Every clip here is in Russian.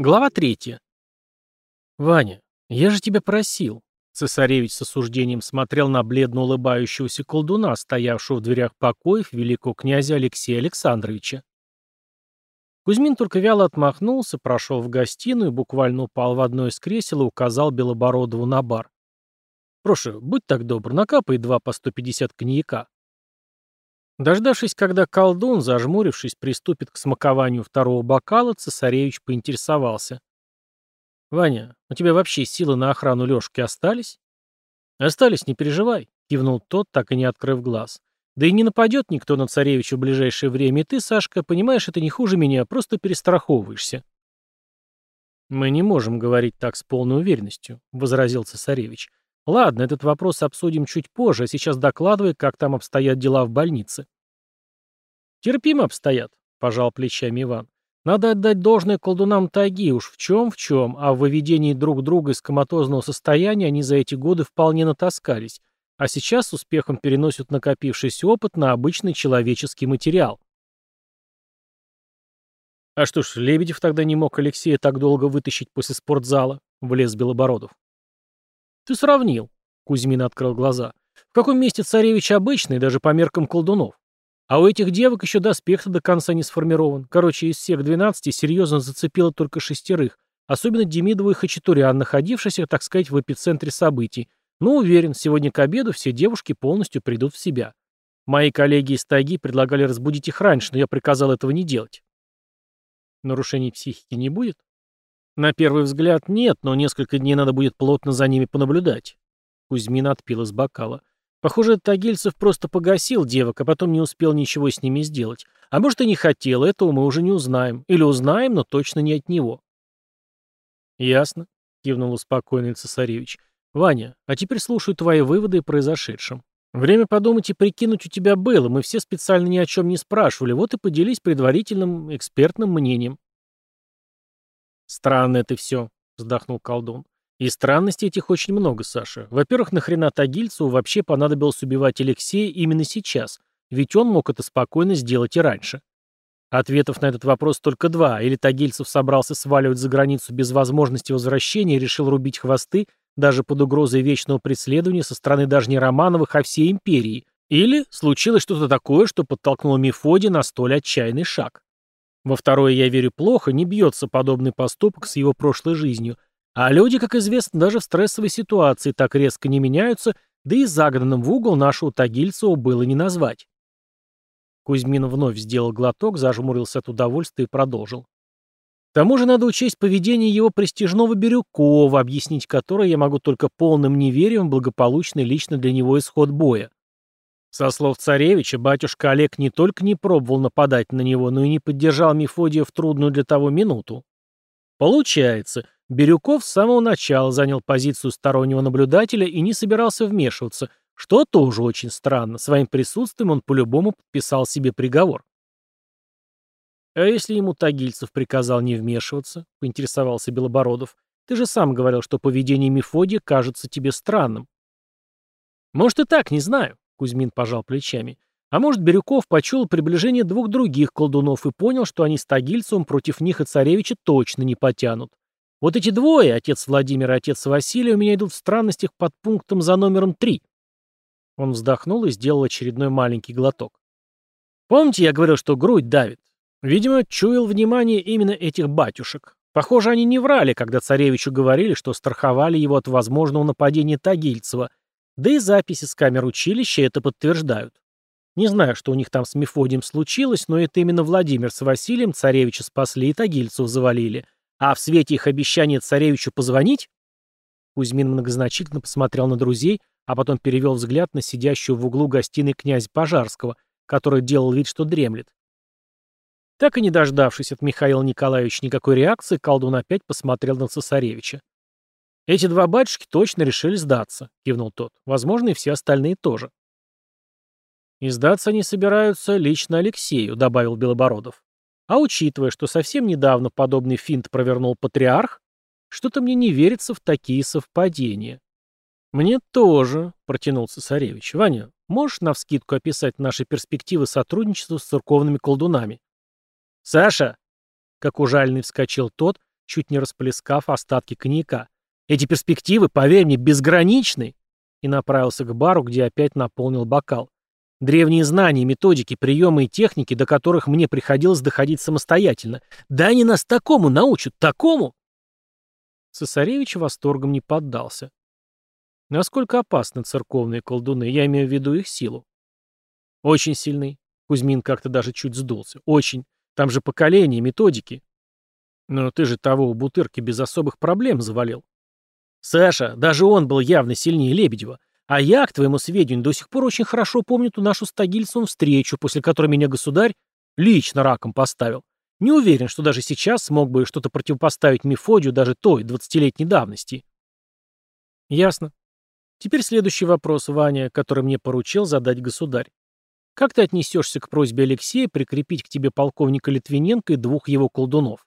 Глава третья. «Ваня, я же тебя просил». Цесаревич с осуждением смотрел на бледно улыбающегося колдуна, стоявшего в дверях покоев великого князя Алексея Александровича. Кузьмин только вяло отмахнулся, прошел в гостиную, буквально упал в одно из кресел и указал Белобородову на бар. «Прошу, будь так добр, накапай два по 150 коньяка». Дождавшись, когда колдун, зажмурившись, приступит к смакованию второго бокала, цесаревич поинтересовался. «Ваня, у тебя вообще силы на охрану Лёшки остались?» «Остались, не переживай», — кивнул тот, так и не открыв глаз. «Да и не нападет никто на царевича в ближайшее время, и ты, Сашка, понимаешь, это не хуже меня, просто перестраховываешься». «Мы не можем говорить так с полной уверенностью», — возразил цесаревич. Ладно, этот вопрос обсудим чуть позже, а сейчас докладывай, как там обстоят дела в больнице. Терпимо обстоят, пожал плечами Иван. Надо отдать должное колдунам тайги, уж в чем в чем, а в выведении друг друга из коматозного состояния они за эти годы вполне натаскались, а сейчас с успехом переносят накопившийся опыт на обычный человеческий материал. А что ж, Лебедев тогда не мог Алексея так долго вытащить после спортзала, влез Белобородов. «Ты сравнил», — Кузьмин открыл глаза. «В каком месте царевич обычный, даже по меркам колдунов? А у этих девок еще доспех-то до конца не сформирован. Короче, из всех двенадцати серьезно зацепило только шестерых, особенно Демидову и Хачатурян, находившихся, так сказать, в эпицентре событий. Но уверен, сегодня к обеду все девушки полностью придут в себя. Мои коллеги из тайги предлагали разбудить их раньше, но я приказал этого не делать. Нарушений психики не будет? На первый взгляд нет, но несколько дней надо будет плотно за ними понаблюдать. Кузьмин отпил из бокала. Похоже, Тагильцев просто погасил девок, а потом не успел ничего с ними сделать. А может и не хотел, этого мы уже не узнаем. Или узнаем, но точно не от него. Ясно, кивнул успокоенный цесаревич. Ваня, а теперь слушаю твои выводы о произошедшем. Время подумать и прикинуть у тебя было, мы все специально ни о чем не спрашивали, вот и поделись предварительным экспертным мнением. «Странно это все», — вздохнул колдун. «И странностей этих очень много, Саша. Во-первых, нахрена Тагильцеву вообще понадобилось убивать Алексея именно сейчас? Ведь он мог это спокойно сделать и раньше». Ответов на этот вопрос только два. Или Тагильцев собрался сваливать за границу без возможности возвращения и решил рубить хвосты даже под угрозой вечного преследования со стороны даже не Романовых, а всей империи. Или случилось что-то такое, что подтолкнуло Мефодия на столь отчаянный шаг. Во второе я верю плохо, не бьется подобный поступок с его прошлой жизнью. А люди, как известно, даже в стрессовой ситуации так резко не меняются, да и загнанным в угол нашего Тагильцева было не назвать. Кузьмин вновь сделал глоток, зажмурился от удовольствия и продолжил. К тому же надо учесть поведение его престижного Бирюкова, объяснить которое я могу только полным неверием в благополучный лично для него исход боя. Со слов царевича, батюшка Олег не только не пробовал нападать на него, но и не поддержал Мефодия в трудную для того минуту. Получается, Бирюков с самого начала занял позицию стороннего наблюдателя и не собирался вмешиваться, что тоже очень странно. Своим присутствием он по-любому подписал себе приговор. «А если ему Тагильцев приказал не вмешиваться?» — поинтересовался Белобородов. «Ты же сам говорил, что поведение Мефодия кажется тебе странным». «Может и так, не знаю. Кузьмин пожал плечами. А может, Бирюков почуял приближение двух других колдунов и понял, что они с Тагильцевым против них и царевича точно не потянут. Вот эти двое, отец Владимир и отец Василий, у меня идут в странностях под пунктом за номером три. Он вздохнул и сделал очередной маленький глоток. Помните, я говорил, что грудь давит? Видимо, чуял внимание именно этих батюшек. Похоже, они не врали, когда царевичу говорили, что страховали его от возможного нападения Тагильцева, да и записи с камер училища это подтверждают. Не знаю, что у них там с Мефодием случилось, но это именно Владимир с Василием царевича спасли и Тагильцев завалили. А в свете их обещания царевичу позвонить? Кузьмин многозначительно посмотрел на друзей, а потом перевел взгляд на сидящего в углу гостиной князя Пожарского, который делал вид, что дремлет. Так и не дождавшись от Михаила Николаевича никакой реакции, колдун опять посмотрел на цесаревича. «Эти два батюшки точно решили сдаться», — кивнул тот. «Возможно, и все остальные тоже». «И сдаться они собираются лично Алексею», — добавил Белобородов. «А учитывая, что совсем недавно подобный финт провернул патриарх, что-то мне не верится в такие совпадения». «Мне тоже», — протянул цесаревич. «Ваня, можешь навскидку описать наши перспективы сотрудничества с церковными колдунами?» «Саша!» — как ужальный вскочил тот, чуть не расплескав остатки коньяка. «Эти перспективы, поверь мне, безграничны!» И направился к бару, где опять наполнил бокал. Древние знания, методики, приемы и техники, до которых мне приходилось доходить самостоятельно. Да они нас такому научат, такому! Цесаревич восторгом не поддался. Насколько опасны церковные колдуны, я имею в виду их силу. Очень сильный. Кузьмин как-то даже чуть сдулся. Очень. Там же поколения, методики. Но ты же того у Бутырки без особых проблем завалил. Саша, даже он был явно сильнее Лебедева. А я, к твоему сведению, до сих пор очень хорошо помню ту нашу с Тагильцевым встречу, после которой меня государь лично раком поставил. Не уверен, что даже сейчас смог бы что-то противопоставить Мефодию даже той, двадцатилетней давности. Ясно. Теперь следующий вопрос, Ваня, который мне поручил задать государь. Как ты отнесешься к просьбе Алексея прикрепить к тебе полковника Литвиненко и двух его колдунов?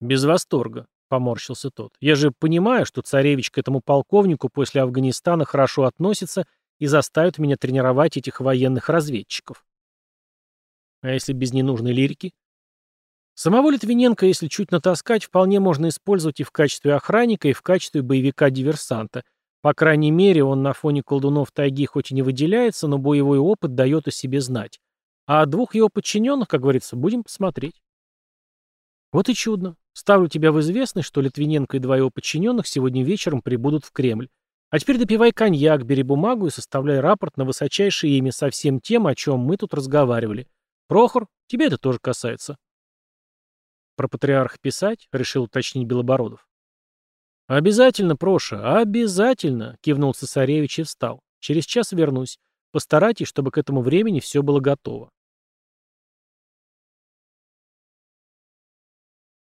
Без восторга. Поморщился тот. Я же понимаю, что царевич к этому полковнику после Афганистана хорошо относится и заставит меня тренировать этих военных разведчиков. А если без ненужной лирики? Самого Литвиненко, если чуть натаскать, вполне можно использовать и в качестве охранника, и в качестве боевика-диверсанта. По крайней мере, он на фоне колдунов тайги хоть и не выделяется, но боевой опыт дает о себе знать. А двух его подчиненных, как говорится, будем посмотреть. Вот и чудно. Ставлю тебя в известность, что Литвиненко и два его подчиненных сегодня вечером прибудут в Кремль. А теперь допивай коньяк, бери бумагу и составляй рапорт на высочайшее имя со всем тем, о чем мы тут разговаривали. Прохор, тебе это тоже касается. Про патриарха писать? Решил уточнить Белобородов. «Обязательно, Проша, обязательно!» — кивнул цесаревич и встал. «Через час вернусь. Постарайтесь, чтобы к этому времени все было готово.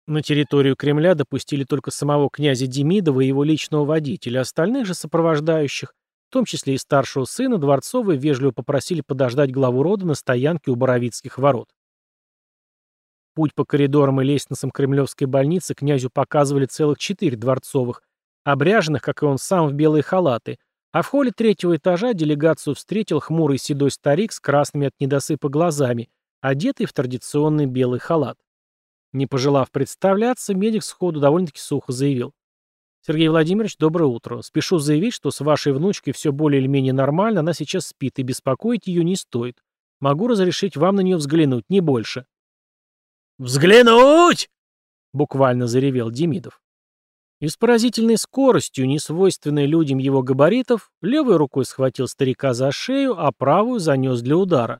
На территорию Кремля допустили только самого князя Демидова и его личного водителя, остальных же сопровождающих, в том числе и старшего сына, Дворцовой вежливо попросили подождать главу рода на стоянке у Боровицких ворот. Путь по коридорам и лестницам Кремлевской больницы князю показывали целых четыре Дворцовых, обряженных, как и он сам, в белые халаты, а в холле третьего этажа делегацию встретил хмурый седой старик с красными от недосыпа глазами, одетый в традиционный белый халат. Не пожелав представляться, медик сходу довольно-таки сухо заявил. «Сергей Владимирович, доброе утро. Спешу заявить, что с вашей внучкой все более или менее нормально, она сейчас спит, и беспокоить ее не стоит. Могу разрешить вам на нее взглянуть, не больше». «Взглянуть!» — буквально заревел Демидов. И с поразительной скоростью, не свойственной людям его габаритов, левой рукой схватил старика за шею, а правую занес для удара.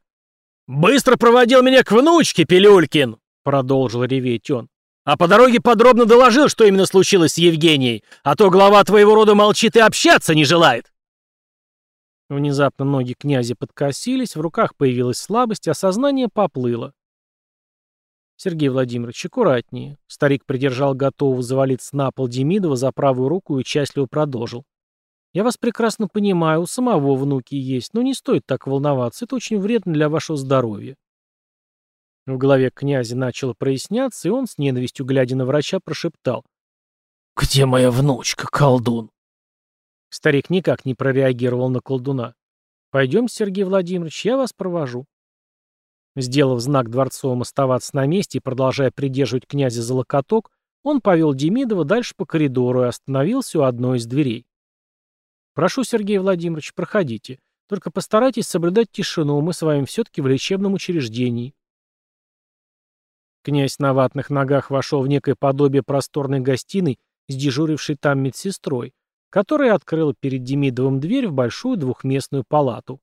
«Быстро проводил меня к внучке, Пилюлькин!» — продолжил реветь он. «А по дороге подробно доложил, что именно случилось с Евгенией, а то глава твоего рода молчит и общаться не желает». Внезапно ноги князя подкосились, в руках появилась слабость, а сознание поплыло. «Сергей Владимирович, аккуратнее». Старик придержал готового завалиться на пол Демидова за правую руку и участливо продолжил. «Я вас прекрасно понимаю, у самого внуки есть, но не стоит так волноваться, это очень вредно для вашего здоровья. В голове князя начало проясняться, и он, с ненавистью глядя на врача, прошептал. «Где моя внучка, колдун?» Старик никак не прореагировал на колдуна. «Пойдем, Сергей Владимирович, я вас провожу». Сделав знак дворцовым оставаться на месте и продолжая придерживать князя за локоток, он повел Демидова дальше по коридору и остановился у одной из дверей. «Прошу, Сергей Владимирович, проходите. Только постарайтесь соблюдать тишину, мы с вами все-таки в лечебном учреждении». Князь на ватных ногах вошел в некое подобие просторной гостиной с дежурившей там медсестрой, которая открыла перед Демидовым дверь в большую двухместную палату.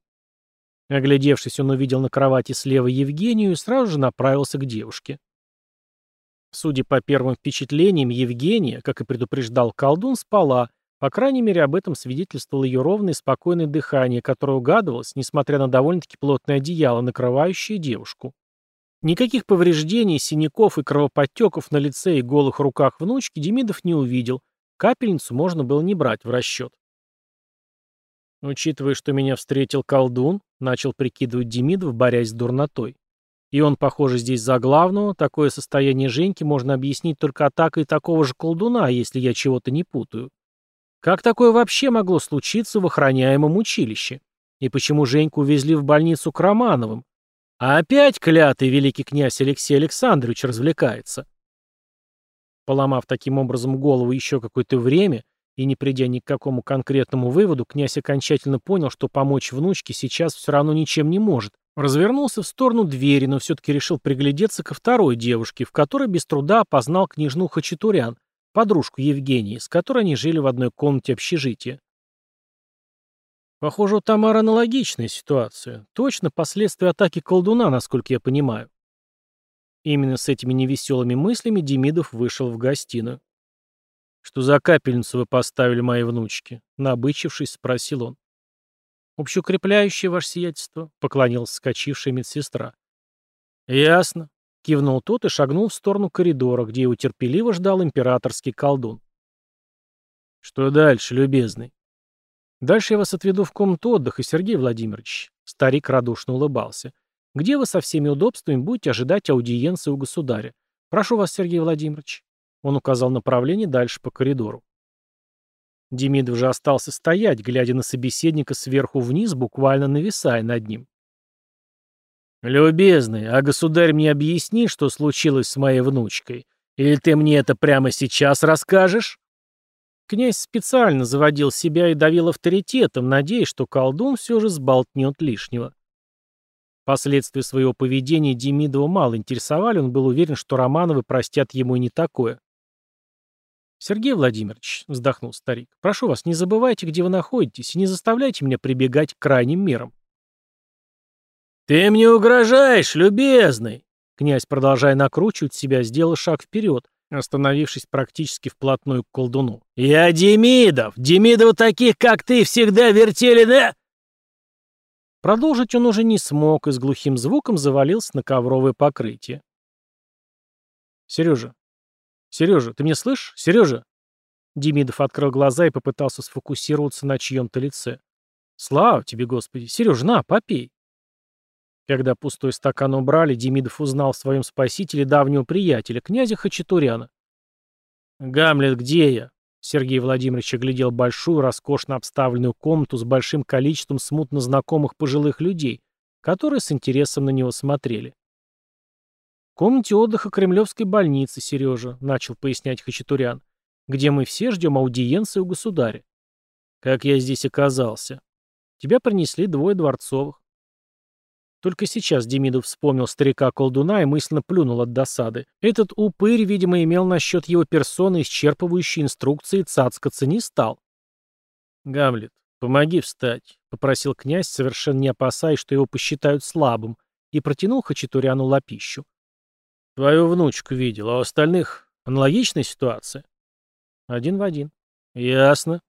Оглядевшись, он увидел на кровати слева Евгению и сразу же направился к девушке. Судя по первым впечатлениям, Евгения, как и предупреждал колдун, спала, по крайней мере, об этом свидетельствовало ее ровное и спокойное дыхание, которое угадывалось, несмотря на довольно-таки плотное одеяло, накрывающее девушку. Никаких повреждений, синяков и кровоподтеков на лице и голых руках внучки Демидов не увидел. Капельницу можно было не брать в расчет. Учитывая, что меня встретил колдун, начал прикидывать Демидов, борясь с дурнотой. И он, похоже, здесь за главного, такое состояние Женьки можно объяснить только атакой такого же колдуна, если я чего-то не путаю. Как такое вообще могло случиться в охраняемом училище? И почему Женьку увезли в больницу к Романовым? А опять клятый великий князь Алексей Александрович развлекается. Поломав таким образом голову еще какое-то время и не придя ни к какому конкретному выводу, князь окончательно понял, что помочь внучке сейчас все равно ничем не может. Развернулся в сторону двери, но все-таки решил приглядеться ко второй девушке, в которой без труда опознал княжну Хачатурян, подружку Евгении, с которой они жили в одной комнате общежития. Похоже, у Тамары аналогичная ситуация. Точно последствия атаки колдуна, насколько я понимаю. Именно с этими невеселыми мыслями Демидов вышел в гостиную. «Что за капельницу вы поставили моей внучке?» Набычившись, спросил он. «Общеукрепляющее, ваше сиятельство», — поклонилась скачившая медсестра. «Ясно», — кивнул тот и шагнул в сторону коридора, где его терпеливо ждал императорский колдун. «Что дальше, любезный?» «Дальше я вас отведу в комнату отдыха, Сергей Владимирович». Старик радушно улыбался. «Где вы со всеми удобствами будете ожидать аудиенции у государя? Прошу вас, Сергей Владимирович». Он указал направление дальше по коридору. Демидов же остался стоять, глядя на собеседника сверху вниз, буквально нависая над ним. «Любезный, а государь мне объясни, что случилось с моей внучкой? Или ты мне это прямо сейчас расскажешь?» Князь специально заводил себя и давил авторитетом, надеясь, что колдун все же сболтнет лишнего. Последствия своего поведения Демидова мало интересовали, он был уверен, что Романовы простят ему и не такое. «Сергей Владимирович», — вздохнул старик, — «прошу вас, не забывайте, где вы находитесь, и не заставляйте меня прибегать к крайним мерам». «Ты мне угрожаешь, любезный!» Князь, продолжая накручивать себя, сделал шаг вперед, остановившись практически вплотную к колдуну. «Я Демидов! Демидов таких, как ты, всегда вертели на...» Продолжить он уже не смог и с глухим звуком завалился на ковровое покрытие. «Сережа! Сережа, ты меня слышишь? Сережа!» Демидов открыл глаза и попытался сфокусироваться на чьем-то лице. «Слава тебе, Господи! Сережа, на, попей!» Когда пустой стакан убрали, Демидов узнал в своем спасителе давнего приятеля, князя Хачатуряна. «Гамлет, где я?» Сергей Владимирович оглядел большую, роскошно обставленную комнату с большим количеством смутно знакомых пожилых людей, которые с интересом на него смотрели. «В комнате отдыха Кремлевской больницы, Сережа», — начал пояснять Хачатурян, «где мы все ждем аудиенции у государя. Как я здесь оказался? Тебя принесли двое дворцовых. Только сейчас Демидов вспомнил старика-колдуна и мысленно плюнул от досады. Этот упырь, видимо, имел насчет его персоны исчерпывающие инструкции, цацкаться не стал. «Гамлет, помоги встать», — попросил князь, совершенно не опасаясь, что его посчитают слабым, и протянул Хачатуряну лапищу. «Твою внучку видел, а у остальных аналогичная ситуация?» «Один в один». «Ясно»,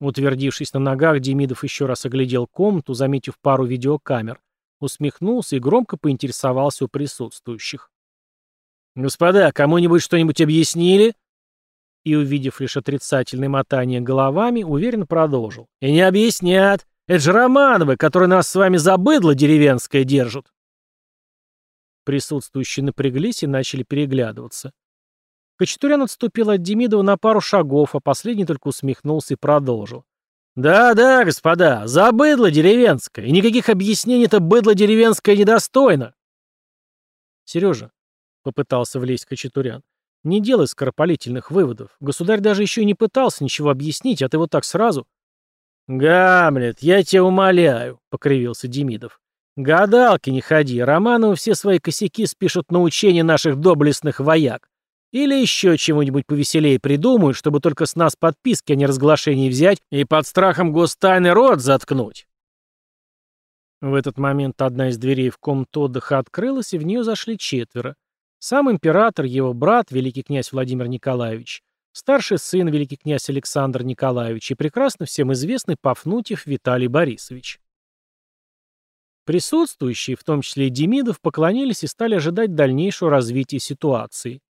Утвердившись на ногах, Демидов еще раз оглядел комнату, заметив пару видеокамер, усмехнулся и громко поинтересовался у присутствующих. «Господа, кому-нибудь что-нибудь объяснили?» И, увидев лишь отрицательное мотание головами, уверенно продолжил. «И не объяснят. Это же Романовы, которые нас с вами за быдло деревенское держат». Присутствующие напряглись и начали переглядываться. Кочетурян отступил от Демидова на пару шагов, а последний только усмехнулся и продолжил. «Да-да, господа, за быдло деревенское, и никаких объяснений это быдло деревенское недостойно!» «Сережа», — попытался влезть Кочетурян, — «не делай скоропалительных выводов. Государь даже еще и не пытался ничего объяснить, а ты вот так сразу...» «Гамлет, я тебя умоляю», — покривился Демидов. «Гадалки не ходи, Романовы все свои косяки спишут на учение наших доблестных вояк. Или еще чего-нибудь повеселее придумают, чтобы только с нас подписки о неразглашении взять и под страхом гостайны рот заткнуть. В этот момент одна из дверей в комнату отдыха открылась, и в нее зашли четверо. Сам император, его брат, великий князь Владимир Николаевич, старший сын, великий князь Александр Николаевич и прекрасно всем известный Пафнутьев Виталий Борисович. Присутствующие, в том числе и Демидов, поклонились и стали ожидать дальнейшего развития ситуации.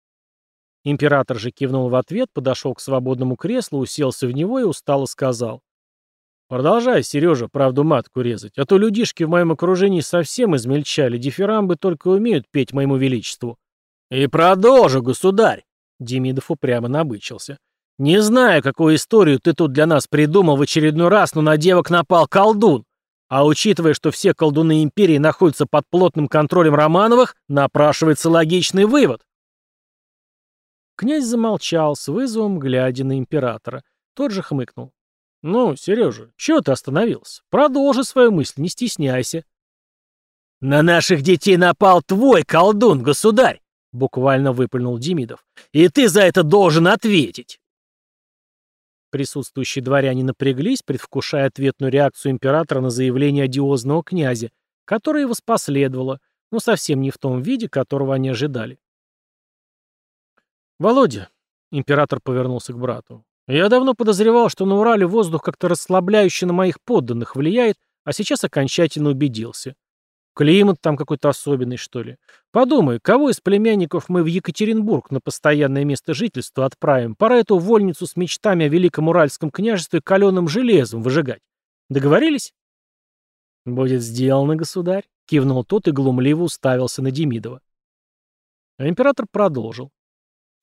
Император же кивнул в ответ, подошел к свободному креслу, уселся в него и устало сказал. «Продолжай, Сережа, правду матку резать, а то людишки в моем окружении совсем измельчали, дифирамбы только умеют петь моему величеству». «И продолжу, государь!» Демидов упрямо набычился. «Не знаю, какую историю ты тут для нас придумал в очередной раз, но на девок напал колдун. А учитывая, что все колдуны империи находятся под плотным контролем Романовых, напрашивается логичный вывод. Князь замолчал, с вызовом глядя на императора. Тот же хмыкнул. «Ну, Сережа, чего ты остановился? Продолжи свою мысль, не стесняйся». «На наших детей напал твой колдун, государь!» — буквально выплюнул Демидов. «И ты за это должен ответить!» Присутствующие дворяне напряглись, предвкушая ответную реакцию императора на заявление одиозного князя, которое воспоследовало, но совсем не в том виде, которого они ожидали. «Володя», — император повернулся к брату, — «я давно подозревал, что на Урале воздух как-то расслабляюще на моих подданных влияет, а сейчас окончательно убедился. Климат там какой-то особенный, что ли. Подумай, кого из племянников мы в Екатеринбург на постоянное место жительства отправим? Пора эту вольницу с мечтами о Великом Уральском княжестве каленым железом выжигать. Договорились? Будет сделано, государь, кивнул тот и глумливо уставился на Демидова. А император продолжил.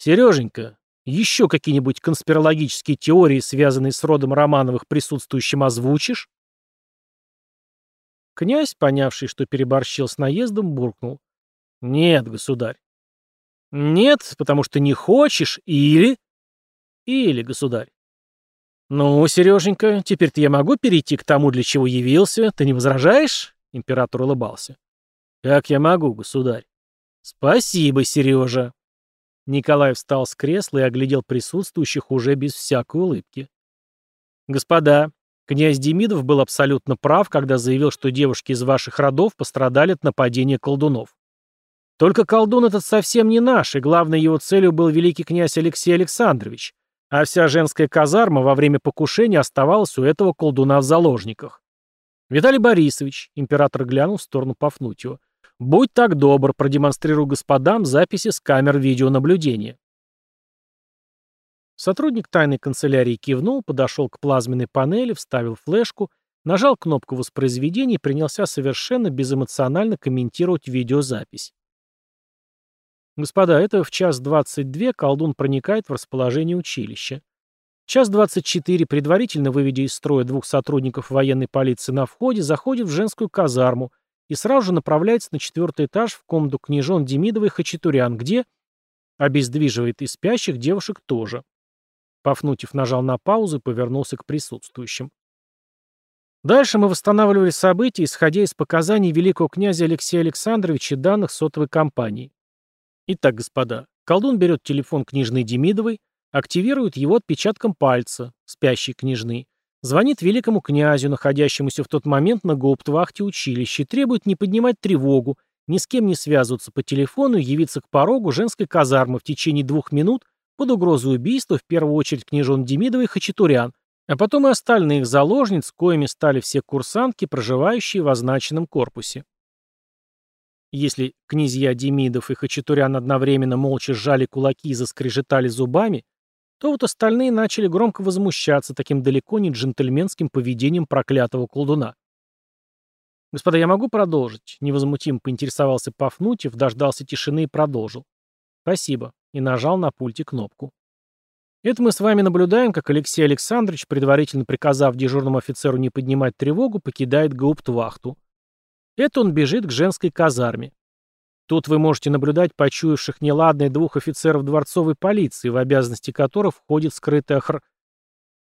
Сереженька, еще какие-нибудь конспирологические теории, связанные с родом Романовых, присутствующим озвучишь? Князь, понявший, что переборщил с наездом, буркнул. «Нет, государь». «Нет, потому что не хочешь, или...» «Или, государь». «Ну, Сереженька, теперь-то я могу перейти к тому, для чего явился? Ты не возражаешь?» Император улыбался. «Как я могу, государь?» «Спасибо, Сережа». Николай встал с кресла и оглядел присутствующих уже без всякой улыбки. «Господа, Князь Демидов был абсолютно прав, когда заявил, что девушки из ваших родов пострадали от нападения колдунов. Только колдун этот совсем не наш, и главной его целью был великий князь Алексей Александрович, а вся женская казарма во время покушения оставалась у этого колдуна в заложниках. Виталий Борисович, император глянул в сторону Пафнутьева, будь так добр, продемонстрируй господам записи с камер видеонаблюдения. Сотрудник тайной канцелярии кивнул, подошел к плазменной панели, вставил флешку, нажал кнопку воспроизведения и принялся совершенно безэмоционально комментировать видеозапись. Господа, это в час 22 колдун проникает в расположение училища. Час 24, предварительно выведя из строя двух сотрудников военной полиции на входе, заходит в женскую казарму и сразу же направляется на четвертый этаж в комнату княжон Демидовой Хачатурян, где обездвиживает и спящих девушек тоже. Пафнутьев нажал на паузу и повернулся к присутствующим. Дальше мы восстанавливали события, исходя из показаний великого князя Алексея Александровича и данных сотовой компании. Итак, господа, колдун берет телефон княжны Демидовой, активирует его отпечатком пальца, спящей княжны, звонит великому князю, находящемуся в тот момент на гауптвахте училища, и требует не поднимать тревогу, ни с кем не связываться по телефону и явиться к порогу женской казармы в течение двух минут под угрозой убийства в первую очередь княжон Демидова и Хачатурян, а потом и остальных заложниц, коими стали все курсантки, проживающие в означенном корпусе. Если князья Демидов и Хачатурян одновременно молча сжали кулаки и заскрежетали зубами, то вот остальные начали громко возмущаться таким далеко не джентльменским поведением проклятого колдуна. «Господа, я могу продолжить?» Невозмутимо поинтересовался Пафнутьев, дождался тишины и продолжил. «Спасибо и нажал на пульте кнопку. Это мы с вами наблюдаем, как Алексей Александрович, предварительно приказав дежурному офицеру не поднимать тревогу, покидает гауптвахту. Это он бежит к женской казарме. Тут вы можете наблюдать почуявших неладное двух офицеров дворцовой полиции, в обязанности которых входит скрытый охр...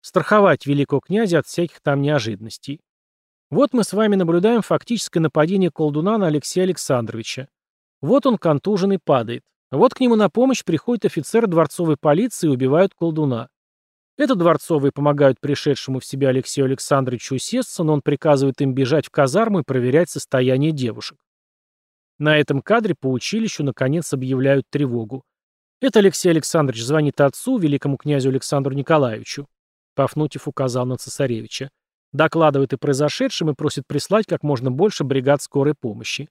страховать великого князя от всяких там неожиданностей. Вот мы с вами наблюдаем фактическое нападение колдуна на Алексея Александровича. Вот он контуженный падает. Вот к нему на помощь приходит офицер дворцовой полиции и убивают колдуна. Это дворцовые помогают пришедшему в себя Алексею Александровичу усесться, но он приказывает им бежать в казарму и проверять состояние девушек. На этом кадре по училищу наконец объявляют тревогу. Это Алексей Александрович звонит отцу, великому князю Александру Николаевичу. Пафнутьев указал на цесаревича. Докладывает о произошедшем и просит прислать как можно больше бригад скорой помощи.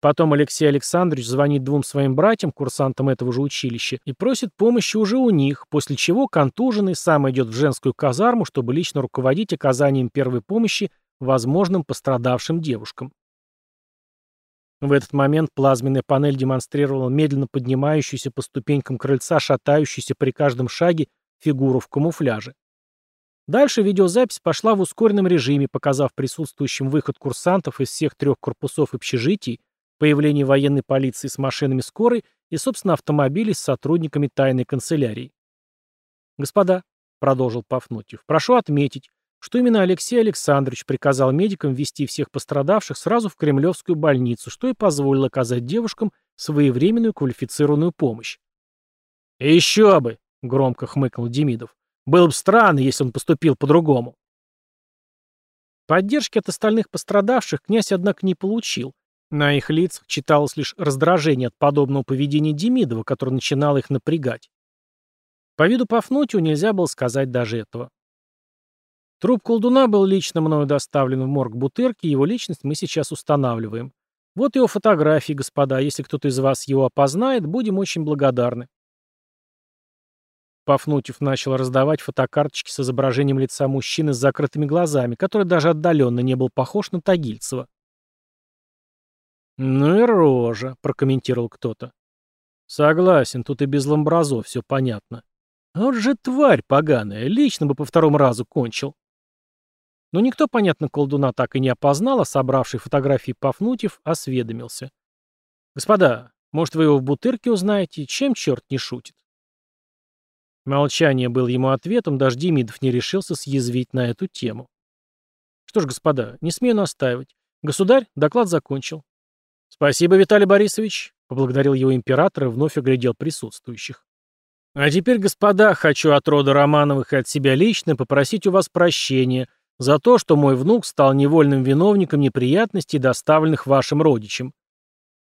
Потом Алексей Александрович звонит двум своим братьям, курсантам этого же училища, и просит помощи уже у них, после чего контуженный сам идет в женскую казарму, чтобы лично руководить оказанием первой помощи возможным пострадавшим девушкам. В этот момент плазменная панель демонстрировала медленно поднимающуюся по ступенькам крыльца, шатающуюся при каждом шаге фигуру в камуфляже. Дальше видеозапись пошла в ускоренном режиме, показав присутствующим выход курсантов из всех трех корпусов общежитий, появление военной полиции с машинами скорой и, собственно, автомобилей с сотрудниками тайной канцелярии. «Господа», — продолжил Пафнутьев, — «прошу отметить, что именно Алексей Александрович приказал медикам вести всех пострадавших сразу в Кремлевскую больницу, что и позволило оказать девушкам своевременную квалифицированную помощь. «Еще бы!» — громко хмыкнул Демидов. «Было бы странно, если он поступил по-другому». Поддержки от остальных пострадавших князь, однако, не получил. На их лицах читалось лишь раздражение от подобного поведения Демидова, которое начинало их напрягать. По виду Пафнутию нельзя было сказать даже этого. Труп колдуна был лично мною доставлен в морг Бутырки, его личность мы сейчас устанавливаем. Вот его фотографии, господа, если кто-то из вас его опознает, будем очень благодарны. Пафнутьев начал раздавать фотокарточки с изображением лица мужчины с закрытыми глазами, который даже отдаленно не был похож на Тагильцева. «Ну и рожа», — прокомментировал кто-то. «Согласен, тут и без ламбразов все понятно. Вот же тварь поганая, лично бы по второму разу кончил». Но никто, понятно, колдуна так и не опознал, а собравший фотографии Пафнутьев осведомился. «Господа, может, вы его в бутырке узнаете? Чем черт не шутит?» Молчание было ему ответом, даже Демидов не решился съязвить на эту тему. «Что ж, господа, не смею настаивать. Государь, доклад закончил». «Спасибо, Виталий Борисович», — поблагодарил его император и вновь оглядел присутствующих. «А теперь, господа, хочу от рода Романовых и от себя лично попросить у вас прощения за то, что мой внук стал невольным виновником неприятностей, доставленных вашим родичам.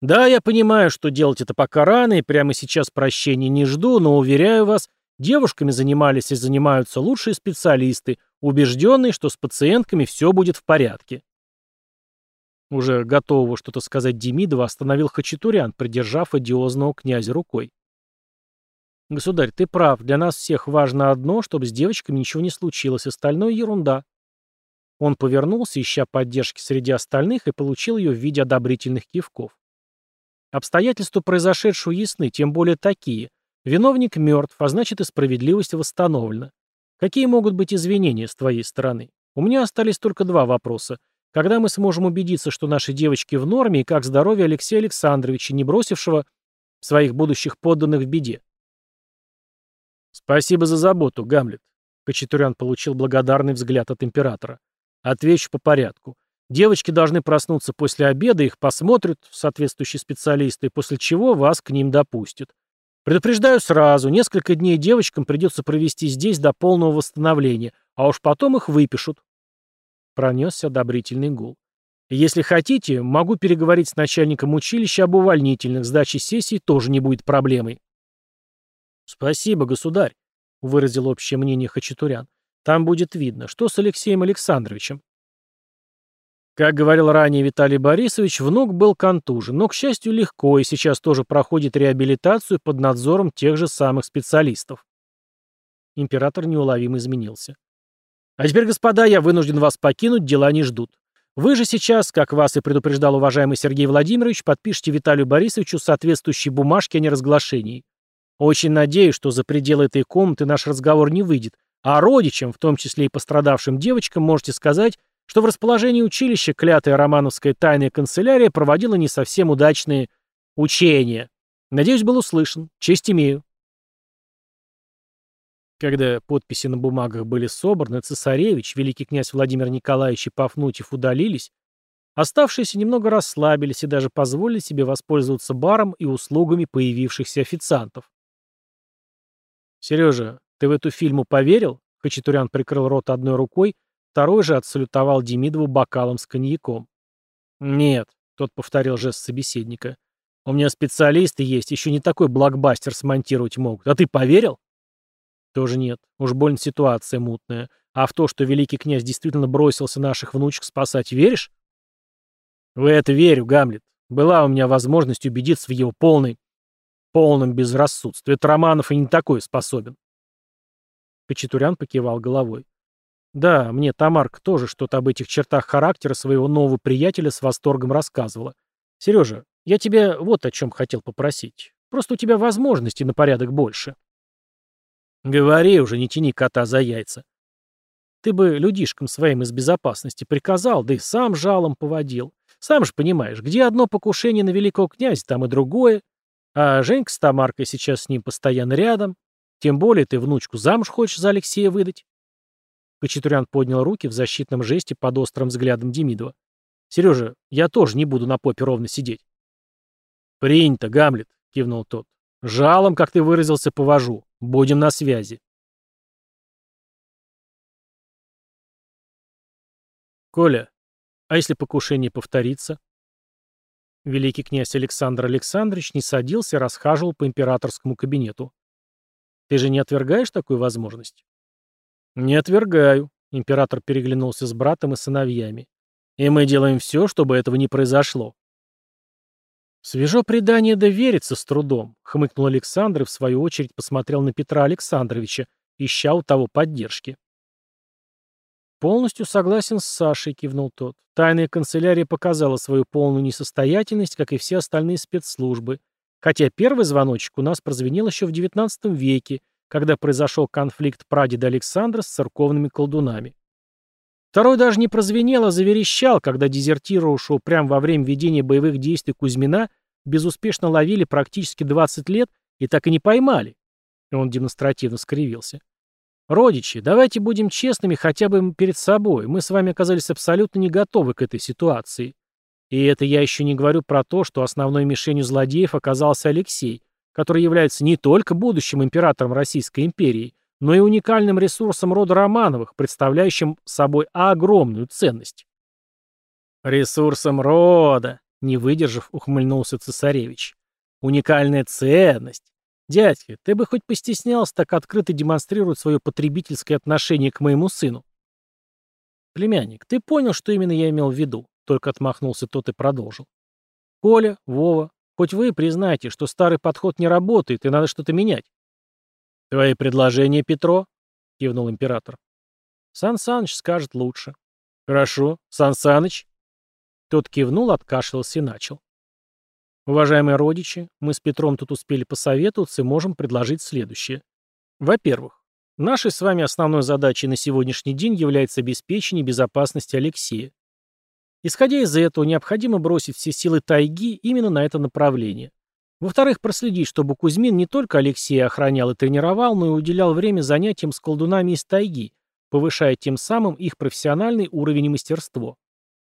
Да, я понимаю, что делать это пока рано, и прямо сейчас прощения не жду, но, уверяю вас, девушками занимались и занимаются лучшие специалисты, убежденные, что с пациентками все будет в порядке. Уже готового что-то сказать Демидова остановил Хачатурян, придержав одиозного князя рукой. «Государь, ты прав, для нас всех важно одно, чтобы с девочками ничего не случилось, остальное ерунда», он повернулся, ища поддержки среди остальных, и получил ее в виде одобрительных кивков. Обстоятельства произошедшего ясны, тем более такие. Виновник мертв, а значит и справедливость восстановлена. Какие могут быть извинения с твоей стороны? У меня остались только два вопроса. Когда мы сможем убедиться, что наши девочки в норме, и как здоровье Алексея Александровича, не бросившего своих будущих подданных в беде? Спасибо за заботу, Гамлет. Кочетурян получил благодарный взгляд от императора. Отвечу по порядку. Девочки должны проснуться после обеда, их посмотрят соответствующие специалисты, после чего вас к ним допустят. Предупреждаю сразу, несколько дней девочкам придется провести здесь до полного восстановления, а уж потом их выпишут. Пронесся одобрительный гул. Если хотите, могу переговорить с начальником училища об увольнительных, сдаче сессии тоже не будет проблемой. Спасибо, государь, выразил общее мнение Хачатурян. Там будет видно, что с Алексеем Александровичем. Как говорил ранее Виталий Борисович, внук был контужен, но, к счастью, легко и сейчас тоже проходит реабилитацию под надзором тех же самых специалистов. Император неуловимо изменился. А теперь, господа, я вынужден вас покинуть, дела не ждут. Вы же сейчас, как вас и предупреждал уважаемый Сергей Владимирович, подпишите Виталию Борисовичу соответствующие бумажки о неразглашении. Очень надеюсь, что за пределы этой комнаты наш разговор не выйдет, а родичам, в том числе и пострадавшим девочкам, можете сказать, что в расположении училища клятая романовская тайная канцелярия проводила не совсем удачные учения. Надеюсь, был услышан. Честь имею. Когда подписи на бумагах были собраны, цесаревич, великий князь Владимир Николаевич и Пафнутьев удалились, оставшиеся немного расслабились и даже позволили себе воспользоваться баром и услугами появившихся официантов. «Сережа, «Ты в эту фильму поверил?» Хачатурян прикрыл рот одной рукой, второй же отсалютовал Демидову бокалом с коньяком. «Нет», — тот повторил жест собеседника. «У меня специалисты есть, еще не такой блокбастер смонтировать могут. А ты поверил?» «Тоже нет. Уж больно ситуация мутная. А в то, что великий князь действительно бросился наших внучек спасать, веришь?» «В это верю, Гамлет. Была у меня возможность убедиться в его полной... полном безрассудстве. Это Романов и не такой способен». Кочетурян покивал головой. Да, мне Тамарка тоже что-то об этих чертах характера своего нового приятеля с восторгом рассказывала. Сережа, я тебя вот о чем хотел попросить. Просто у тебя возможностей на порядок больше. Говори уже, не тяни кота за яйца. Ты бы людишкам своим из безопасности приказал, да и сам жалом поводил. Сам же понимаешь, где одно покушение на великого князя, там и другое. А Женька с Тамаркой сейчас с ним постоянно рядом. Тем более ты внучку замуж хочешь за Алексея выдать. Кочетурян поднял руки в защитном жесте под острым взглядом Демидова. «Сережа, я тоже не буду на попе ровно сидеть». «Принято, Гамлет», — кивнул тот. «Жалом, как ты выразился, повожу. Будем на связи». «Коля, а если покушение повторится?» Великий князь Александр Александрович не садился и расхаживал по императорскому кабинету. «Ты же не отвергаешь такую возможность?» «Не отвергаю», — император переглянулся с братом и сыновьями. «И мы делаем все, чтобы этого не произошло». «Свежо предание да верится с трудом», — хмыкнул Александр и в свою очередь посмотрел на Петра Александровича, ища у того поддержки. «Полностью согласен с Сашей», — кивнул тот. «Тайная канцелярия показала свою полную несостоятельность, как и все остальные спецслужбы. Хотя первый звоночек у нас прозвенел еще в XIX веке, когда произошел конфликт прадеда Александра с церковными колдунами. Второй даже не прозвенел, а заверещал, когда дезертировавшего прямо во время ведения боевых действий Кузьмина безуспешно ловили практически 20 лет и так и не поймали. Он демонстративно скривился. «Родичи, давайте будем честными хотя бы перед собой. Мы с вами оказались абсолютно не готовы к этой ситуации. И это я еще не говорю про то, что основной мишенью злодеев оказался Алексей, который является не только будущим императором Российской империи, но и уникальным ресурсом рода Романовых, представляющим собой огромную ценность. «Ресурсом рода», — не выдержав, ухмыльнулся цесаревич. «Уникальная ценность. «Дядька, ты бы хоть постеснялся так открыто демонстрировать свое потребительское отношение к моему сыну». «Племянник, ты понял, что именно я имел в виду?» Только отмахнулся тот и продолжил. «Коля, Вова, хоть вы признаете, что старый подход не работает и надо что-то менять». «Твои предложения, Петро?» — кивнул император. «Сан Саныч скажет лучше». «Хорошо. Сан Саныч?» Тот кивнул, откашлялся и начал. Уважаемые родичи, мы с Петром тут успели посоветоваться и можем предложить следующее. Во-первых, нашей с вами основной задачей на сегодняшний день является обеспечение безопасности Алексея. Исходя из этого, необходимо бросить все силы тайги именно на это направление. Во-вторых, проследить, чтобы Кузьмин не только Алексея охранял и тренировал, но и уделял время занятиям с колдунами из тайги, повышая тем самым их профессиональный уровень и мастерство.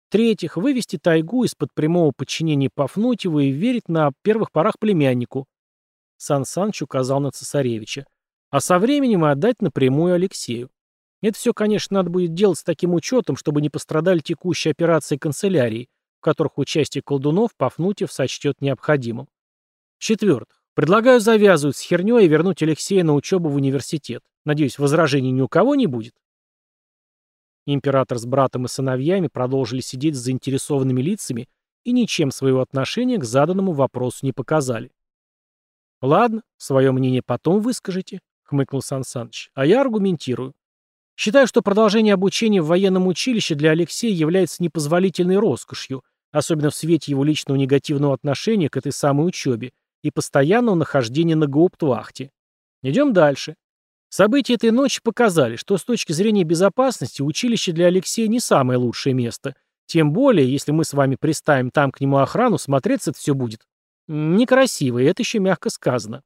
В-третьих, вывести тайгу из-под прямого подчинения Пафнутьеву и верить на первых порах племяннику. Сан Саныч указал на цесаревича. А со временем отдать напрямую Алексею. Это все, конечно, надо будет делать с таким учетом, чтобы не пострадали текущие операции канцелярии, в которых участие колдунов Пафнутьев сочтет необходимым. В-четвертых, предлагаю завязывать с херней и вернуть Алексея на учебу в университет. Надеюсь, возражений ни у кого не будет. Император с братом и сыновьями продолжили сидеть с заинтересованными лицами и ничем своего отношения к заданному вопросу не показали. «Ладно, свое мнение потом выскажите», — хмыкнул Сан Саныч, — «а я аргументирую. Считаю, что продолжение обучения в военном училище для Алексея является непозволительной роскошью, особенно в свете его личного негативного отношения к этой самой учебе и постоянного нахождения на гауптвахте. Идем дальше. События этой ночи показали, что с точки зрения безопасности училище для Алексея не самое лучшее место. Тем более, если мы с вами приставим там к нему охрану, смотреться это все будет некрасиво, и это еще мягко сказано.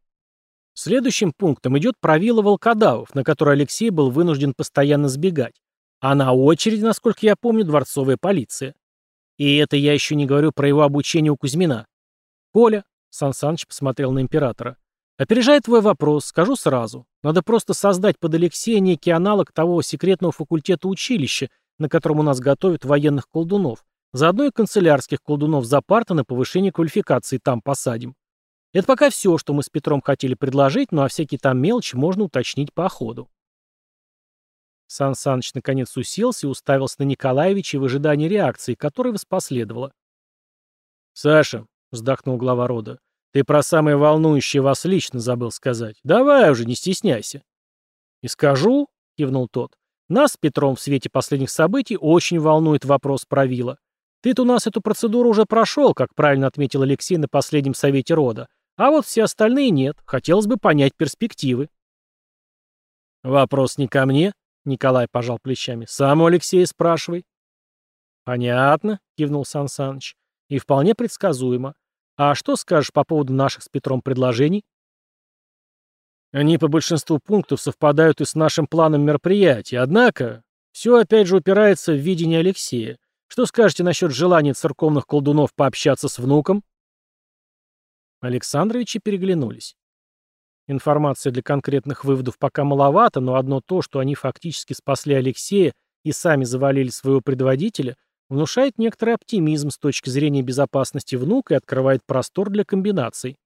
Следующим пунктом идет правило волкодавов, на которое Алексей был вынужден постоянно сбегать. А на очереди, насколько я помню, дворцовая полиция. И это я еще не говорю про его обучение у Кузьмина. Коля, Сан Саныч посмотрел на императора, Опережая твой вопрос, скажу сразу. Надо просто создать под Алексея некий аналог того секретного факультета училища, на котором у нас готовят военных колдунов. Заодно и канцелярских колдунов за парта на повышение квалификации там посадим. Это пока все, что мы с Петром хотели предложить, ну а всякие там мелочи можно уточнить по ходу. Сан Саныч наконец уселся и уставился на Николаевича в ожидании реакции, которая воспоследовала. «Саша», — вздохнул глава рода, ты про самое волнующее вас лично забыл сказать. Давай уже, не стесняйся. И скажу, кивнул тот. Нас с Петром в свете последних событий очень волнует вопрос про вилла. Ты-то у нас эту процедуру уже прошел, как правильно отметил Алексей на последнем совете рода. А вот все остальные нет. Хотелось бы понять перспективы. Вопрос не ко мне, Николай пожал плечами. Сам у Алексея спрашивай. «Понятно», — кивнул Сан Саныч. «И вполне предсказуемо. А что скажешь по поводу наших с Петром предложений?» Они по большинству пунктов совпадают и с нашим планом мероприятия, однако все опять же упирается в видение Алексея. Что скажете насчет желания церковных колдунов пообщаться с внуком? Александровичи переглянулись. Информации для конкретных выводов пока маловато, но одно то, что они фактически спасли Алексея и сами завалили своего предводителя, внушает некоторый оптимизм с точки зрения безопасности внука и открывает простор для комбинаций.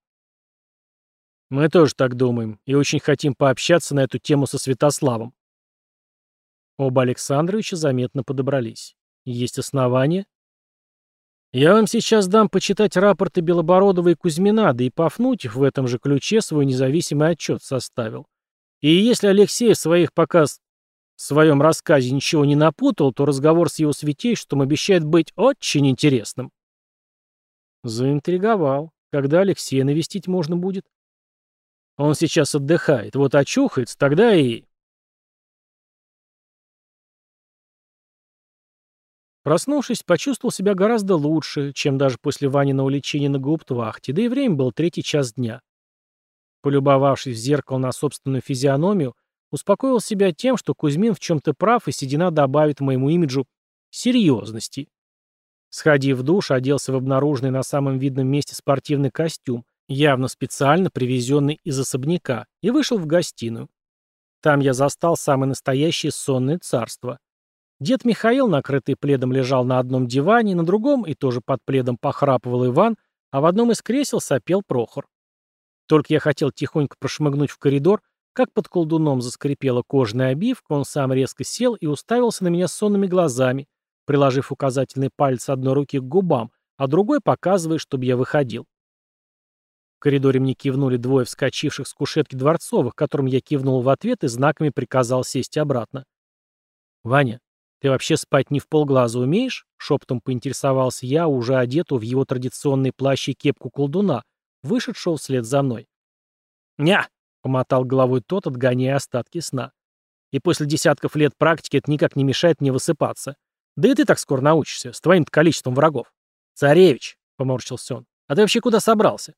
Мы тоже так думаем и очень хотим пообщаться на эту тему со Святославом. Оба Александровича заметно подобрались. Есть основания? Я вам сейчас дам почитать рапорты Белобородова и Кузьмина, да и Пафнутьев в этом же ключе свой независимый отчет составил. И если Алексей в своих показ... в своем рассказе ничего не напутал, то разговор с его святейшеством обещает быть очень интересным. Заинтриговал. Когда Алексея навестить можно будет? Он сейчас отдыхает. Вот очухается, тогда и... Проснувшись, почувствовал себя гораздо лучше, чем даже после Ваниного лечения на гауптвахте, да и время было третий час дня. Полюбовавшись в зеркало на собственную физиономию, успокоил себя тем, что Кузьмин в чем-то прав, и седина добавит моему имиджу серьезности. Сходив в душ, оделся в обнаруженный на самом видном месте спортивный костюм, явно специально привезенный из особняка, и вышел в гостиную. Там я застал самое настоящее сонное царство. Дед Михаил, накрытый пледом, лежал на одном диване, на другом, и тоже под пледом похрапывал Иван, а в одном из кресел сопел Прохор. Только я хотел тихонько прошмыгнуть в коридор, как под колдуном заскрипела кожаная обивка, он сам резко сел и уставился на меня сонными глазами, приложив указательный палец одной руки к губам, а другой показывая, чтобы я выходил. В коридоре мне кивнули двое вскочивших с кушетки дворцовых, которым я кивнул в ответ и знаками приказал сесть обратно. «Ваня, ты вообще спать не в полглаза умеешь?» — шепотом поинтересовался я, уже одету в его традиционный плащ и кепку колдуна, вышедшего вслед за мной. «Ня!» — помотал головой тот, отгоняя остатки сна. «И после десятков лет практики это никак не мешает мне высыпаться. Да и ты так скоро научишься, с твоим количеством врагов». «Царевич!» — поморщился он. «А ты вообще куда собрался?»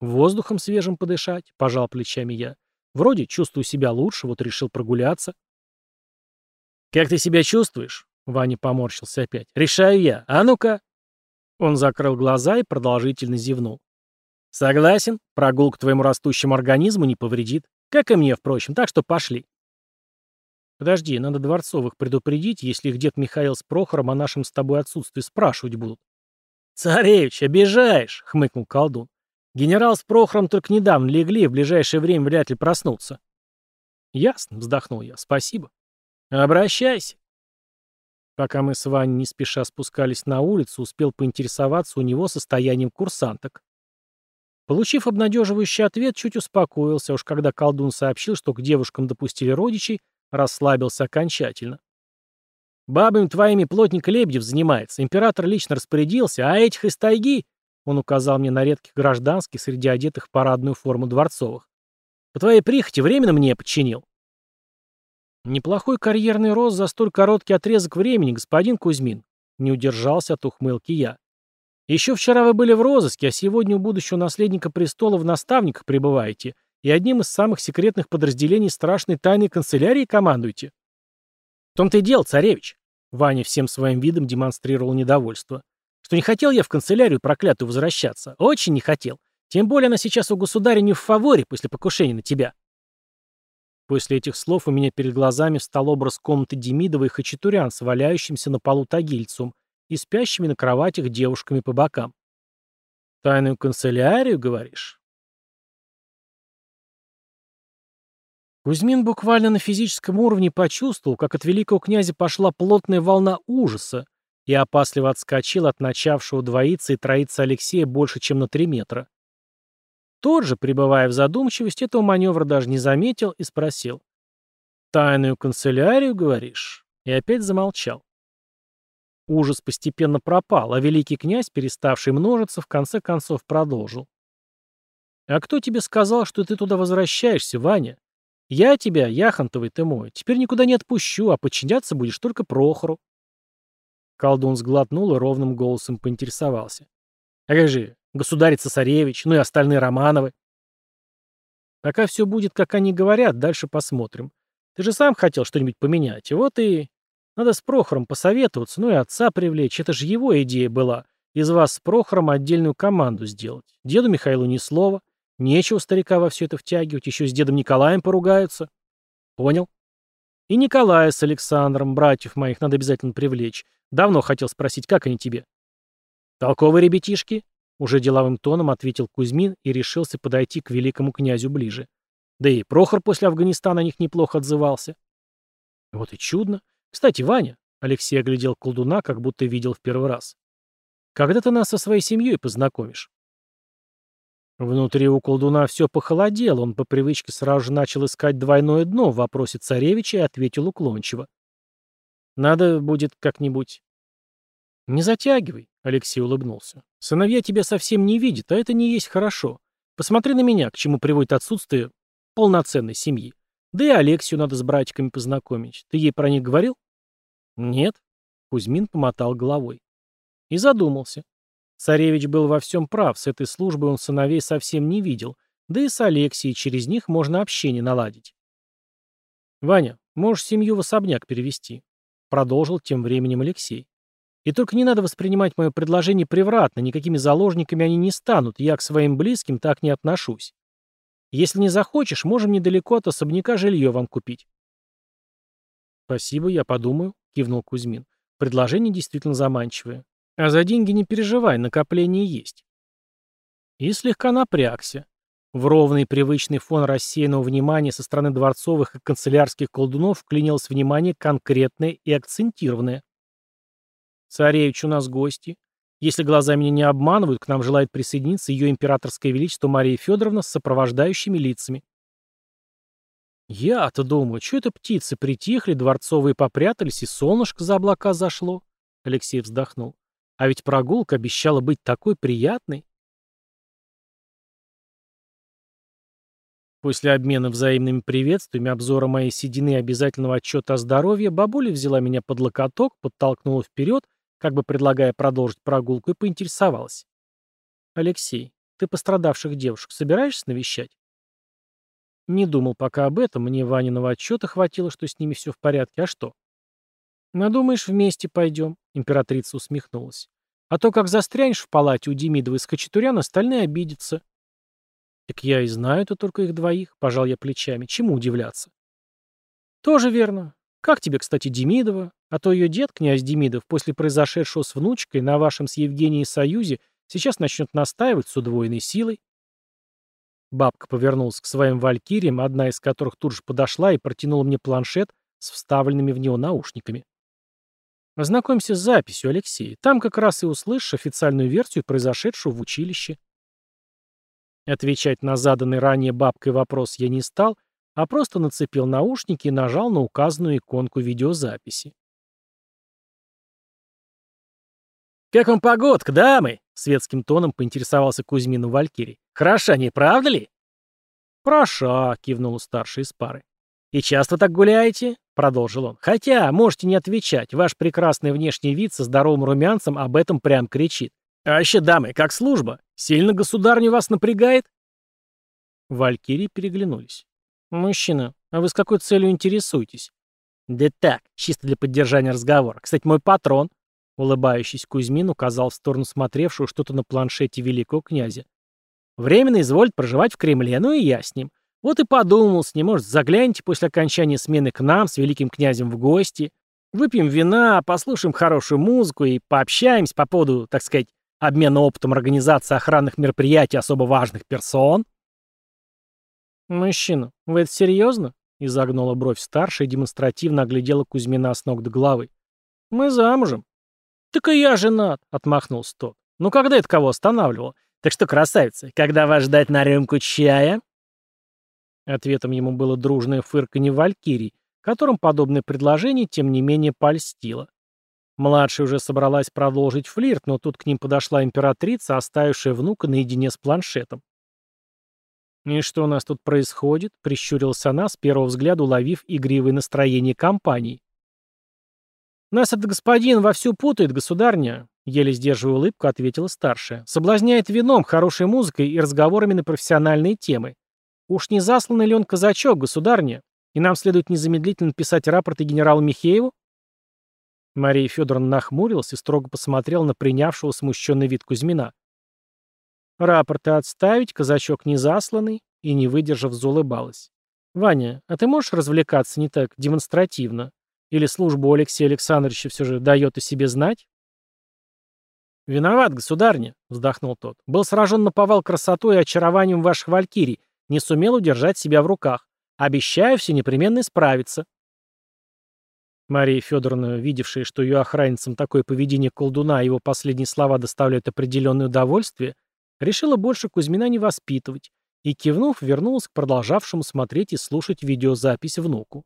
«Воздухом свежим подышать», — пожал плечами я. «Вроде чувствую себя лучше, вот решил прогуляться». «Как ты себя чувствуешь?» — Ваня поморщился опять. «Решаю я. А ну-ка!» Он закрыл глаза и продолжительно зевнул. «Согласен, прогулка твоему растущему организму не повредит. Как и мне, впрочем, так что пошли». «Подожди, надо Дворцовых предупредить, если их дед Михаил с Прохором о нашем с тобой отсутствии спрашивать будут». «Царевич, обижаешь!» — хмыкнул колдун. Генерал с Прохором только недавно легли, в ближайшее время вряд ли проснутся. Ясно, вздохнул я. Спасибо. Обращайся. Пока мы с Ваней не спеша спускались на улицу, успел поинтересоваться у него состоянием курсанток. Получив обнадеживающий ответ, чуть успокоился, уж когда колдун сообщил, что к девушкам допустили родичей, расслабился окончательно. «Бабами твоими плотник Лебедев занимается, император лично распорядился, а этих из тайги он указал мне на редких гражданских среди одетых парадную форму дворцовых. «По твоей прихоти временно мне подчинил». «Неплохой карьерный рост за столь короткий отрезок времени, господин Кузьмин», — не удержался от ухмылки я. «Еще вчера вы были в розыске, а сегодня у будущего наследника престола в наставниках пребываете и одним из самых секретных подразделений страшной тайной канцелярии командуете». «В том-то и дело, царевич», — Ваня всем своим видом демонстрировал недовольство что не хотел я в канцелярию проклятую возвращаться. Очень не хотел. Тем более она сейчас у государя не в фаворе после покушения на тебя. После этих слов у меня перед глазами встал образ комнаты Демидова и Хачатурян с валяющимся на полу тагильцем и спящими на кроватях девушками по бокам. «Тайную канцелярию, говоришь?» Кузьмин буквально на физическом уровне почувствовал, как от великого князя пошла плотная волна ужаса, и опасливо отскочил от начавшего двоиться и троиться Алексея больше, чем на три метра. Тот же, пребывая в задумчивости, этого маневра даже не заметил и спросил. «Тайную канцелярию, говоришь?» И опять замолчал. Ужас постепенно пропал, а великий князь, переставший множиться, в конце концов продолжил. «А кто тебе сказал, что ты туда возвращаешься, Ваня? Я тебя, яхонтовый ты мой, теперь никуда не отпущу, а подчиняться будешь только Прохору. Колдун сглотнул и ровным голосом поинтересовался. А как же государь-цесаревич, ну и остальные Романовы? Пока все будет, как они говорят, дальше посмотрим. Ты же сам хотел что-нибудь поменять, вот и... Надо с Прохором посоветоваться, ну и отца привлечь, это же его идея была. Из вас с Прохором отдельную команду сделать. Деду Михаилу ни слова. Нечего старика во все это втягивать, еще с дедом Николаем поругаются. Понял. И Николая с Александром, братьев моих, надо обязательно привлечь. Давно хотел спросить, как они тебе? Толковые ребятишки? Уже деловым тоном ответил Кузьмин и решился подойти к великому князю ближе. Да и Прохор после Афганистана о них неплохо отзывался. Вот и чудно. Кстати, Ваня, Алексей оглядел колдуна, как будто видел в первый раз. Когда ты нас со своей семьей познакомишь? Внутри у колдуна все похолодело, он по привычке сразу же начал искать двойное дно в вопросе царевича и ответил уклончиво. «Надо будет как-нибудь...» «Не затягивай», — Алексей улыбнулся. «Сыновья тебя совсем не видят, а это не есть хорошо. Посмотри на меня, к чему приводит отсутствие полноценной семьи. Да и Алексию надо с братиками познакомить. Ты ей про них говорил?» «Нет», — Кузьмин помотал головой. И задумался. Царевич был во всем прав, с этой службой он сыновей совсем не видел, да и с Алексией через них можно общение наладить. «Ваня, можешь семью в особняк перевести», — продолжил тем временем Алексей. «И только не надо воспринимать мое предложение превратно, никакими заложниками они не станут, я к своим близким так не отношусь. Если не захочешь, можем недалеко от особняка жилье вам купить». «Спасибо, я подумаю», — кивнул Кузьмин. «Предложение действительно заманчивое. А за деньги не переживай, накопление есть. И слегка напрягся. В ровный привычный фон рассеянного внимания со стороны дворцовых и канцелярских колдунов вклинилось внимание конкретное и акцентированное. «Царевич, у нас гости. Если глаза меня не обманывают, к нам желает присоединиться ее императорское величество Мария Федоровна с сопровождающими лицами». «Я-то думаю, что это птицы притихли, дворцовые попрятались, и солнышко за облака зашло?» Алексей вздохнул. А ведь прогулка обещала быть такой приятной. После обмена взаимными приветствиями, обзора моей седины и обязательного отчета о здоровье, бабуля взяла меня под локоток, подтолкнула вперед, как бы предлагая продолжить прогулку, и поинтересовалась. «Алексей, ты пострадавших девушек собираешься навещать?» Не думал пока об этом, мне Ваниного отчета хватило, что с ними все в порядке, а что? «Надумаешь, вместе пойдем», — императрица усмехнулась. «А то, как застрянешь в палате у Демидова и Скачатурян, остальные обидятся». «Так я и знаю это только их двоих», — пожал я плечами. «Чему удивляться?» «Тоже верно. Как тебе, кстати, Демидова? А то ее дед, князь Демидов, после произошедшего с внучкой на вашем с Евгенией союзе, сейчас начнет настаивать с удвоенной силой». Бабка повернулась к своим валькириям, одна из которых тут же подошла и протянула мне планшет с вставленными в него наушниками. Ознакомься с записью, Алексей. Там как раз и услышишь официальную версию произошедшего в училище. Отвечать на заданный ранее бабкой вопрос я не стал, а просто нацепил наушники и нажал на указанную иконку видеозаписи. «Как вам погодка, дамы?» — светским тоном поинтересовался Кузьмин у Валькирий. «Хороша, не правда ли?» «Проша», — кивнул старший из пары. «И часто так гуляете?» — продолжил он. «Хотя, можете не отвечать, ваш прекрасный внешний вид со здоровым румянцем об этом прям кричит. А еще, дамы, как служба? Сильно государню вас напрягает?» Валькирии переглянулись. «Мужчина, а вы с какой целью интересуетесь?» «Да так, чисто для поддержания разговора. Кстати, мой патрон», — улыбающийся Кузьмин указал в сторону смотревшего что-то на планшете великого князя. «Временно изволит проживать в Кремле, ну и я с ним. Вот и подумал с ним, может, загляните после окончания смены к нам с великим князем в гости, выпьем вина, послушаем хорошую музыку и пообщаемся по поводу, так сказать, обмена опытом организации охранных мероприятий особо важных персон. «Мужчина, вы это серьезно?» — изогнула бровь старшая и демонстративно оглядела Кузьмина с ног до головы. «Мы замужем». «Так и я женат», — отмахнулся тот. «Ну когда это кого останавливал? Так что, красавица, когда вас ждать на рюмку чая?» Ответом ему было дружное фырканье валькирий, которым подобное предложение, тем не менее, польстило. Младшая уже собралась продолжить флирт, но тут к ним подошла императрица, оставившая внука наедине с планшетом. «И что у нас тут происходит?» — прищурилась она, с первого взгляда уловив игривое настроение компании. «Нас этот господин вовсю путает, государня», — еле сдерживая улыбку, ответила старшая. «Соблазняет вином, хорошей музыкой и разговорами на профессиональные темы. Уж не засланный ли он казачок, государня? И нам следует незамедлительно писать рапорты генералу Михееву?» Мария Федоровна нахмурилась и строго посмотрела на принявшего смущенный вид Кузьмина. «Рапорты отставить, казачок не засланный», и, не выдержав, заулыбалась. «Ваня, а ты можешь развлекаться не так демонстративно? Или служба Алексея Александровича все же дает о себе знать?» «Виноват, государня», — вздохнул тот. «Был сражен на повал красотой и очарованием ваших валькирий, не сумел удержать себя в руках. Обещаю все непременно исправиться». Мария Федоровна, видевшая, что ее охранницам такое поведение колдуна и его последние слова доставляют определенное удовольствие, решила больше Кузьмина не воспитывать и, кивнув, вернулась к продолжавшему смотреть и слушать видеозапись внуку.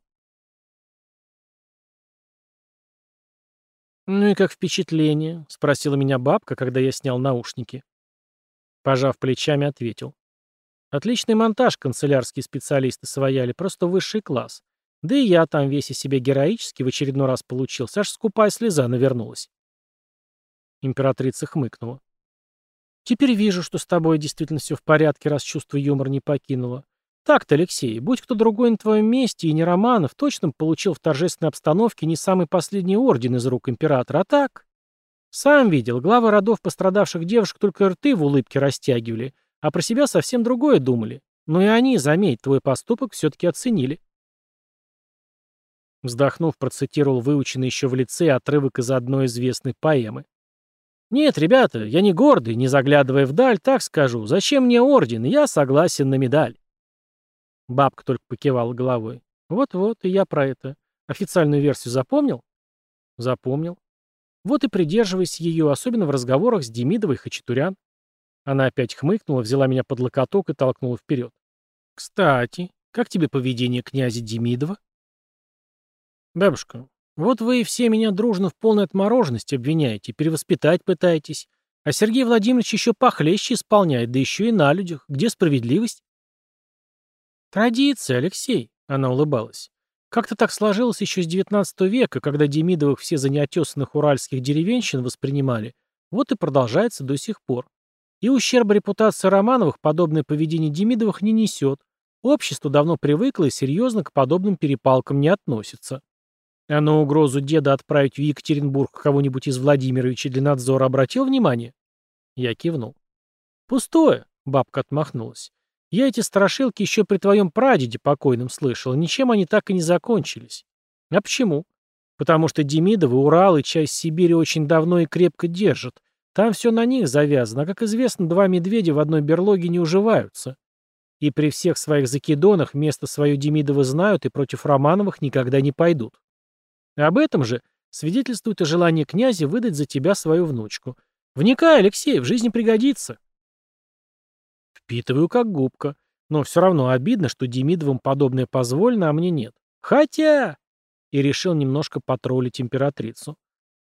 «Ну и как впечатление?» — спросила меня бабка, когда я снял наушники. Пожав плечами, ответил. «Отличный монтаж канцелярские специалисты свояли, просто высший класс. Да и я там весь из себя героически в очередной раз получился, аж скупая слеза навернулась». Императрица хмыкнула. «Теперь вижу, что с тобой действительно все в порядке, раз чувство юмора не покинуло. Так-то, Алексей, будь кто другой на твоем месте, и не Романов, точно получил в торжественной обстановке не самый последний орден из рук императора, а так... Сам видел, главы родов пострадавших девушек только рты в улыбке растягивали, а про себя совсем другое думали. Но и они, заметь, твой поступок все-таки оценили. Вздохнув, процитировал выученный еще в лице отрывок из одной известной поэмы. «Нет, ребята, я не гордый, не заглядывая вдаль, так скажу. Зачем мне орден? Я согласен на медаль». Бабка только покивала головой. Вот-вот, и я про это. Официальную версию запомнил? Запомнил. Вот и придерживайся ее, особенно в разговорах с Демидовой и Хачатурян. Она опять хмыкнула, взяла меня под локоток и толкнула вперед. Кстати, как тебе поведение князя Демидова? Бабушка, вот вы все меня дружно в полной отмороженности обвиняете, перевоспитать пытаетесь. А Сергей Владимирович еще похлеще исполняет, да еще и на людях. Где справедливость? «Традиция, Алексей», — она улыбалась. «Как-то так сложилось еще с XIX века, когда Демидовых все за неотесанных уральских деревенщин воспринимали. Вот и продолжается до сих пор. И ущерб репутации Романовых подобное поведение Демидовых не несет. Общество давно привыкло и серьезно к подобным перепалкам не относится. А на угрозу деда отправить в Екатеринбург кого-нибудь из Владимировича для надзора обратил внимание? Я кивнул. «Пустое», — бабка отмахнулась. Я эти страшилки еще при твоем прадеде покойном слышал, ничем они так и не закончились. А почему? Потому что Демидовы, Урал и часть Сибири очень давно и крепко держат. Там все на них завязано, а, как известно, два медведя в одной берлоге не уживаются. И при всех своих закидонах место свое Демидовы знают и против Романовых никогда не пойдут. Об этом же свидетельствует и желание князя выдать за тебя свою внучку. Вникай, Алексей, в жизни пригодится. Впитываю как губка. Но все равно обидно, что Демидовым подобное позволено, а мне нет. Хотя... И решил немножко потроллить императрицу.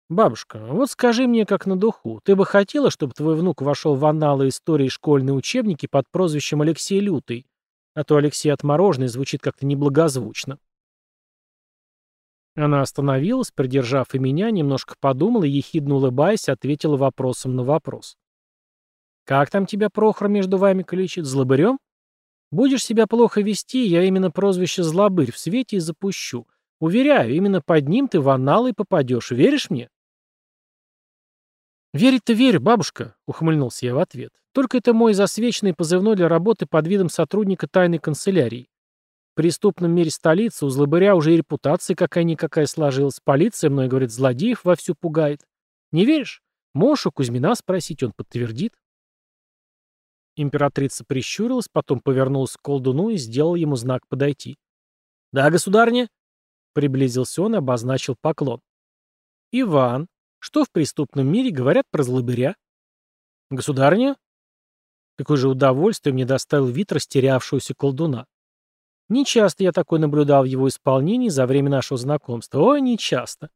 «Бабушка, вот скажи мне как на духу, ты бы хотела, чтобы твой внук вошел в анналы истории школьные учебники под прозвищем Алексей Лютый? А то Алексей Отмороженный звучит как-то неблагозвучно». Она остановилась, придержав и меня, немножко подумала и, ехидно улыбаясь, ответила вопросом на вопрос. Как там тебя Прохор между вами кличет? Злобырем? Будешь себя плохо вести, я именно прозвище Злобырь в свете и запущу. Уверяю, именно под ним ты в аналы попадешь. Веришь мне? «Верить-то верю, бабушка», — ухмыльнулся я в ответ. «Только это мой засвеченный позывной для работы под видом сотрудника тайной канцелярии. Преступном мире столицы у злобыря уже и репутация какая-никакая сложилась. Полиция, мной говорит, злодеев вовсю пугает. Не веришь? Можешь у Кузьмина спросить, он подтвердит». Императрица прищурилась, потом повернулась к колдуну и сделала ему знак подойти. «Да, государня?» Приблизился он и обозначил поклон. «Иван, что в преступном мире говорят про злобыря?» «Государня?» Какое же удовольствие мне доставил вид растерявшегося колдуна. Нечасто я такой наблюдал в его исполнении за время нашего знакомства. Ой, нечасто.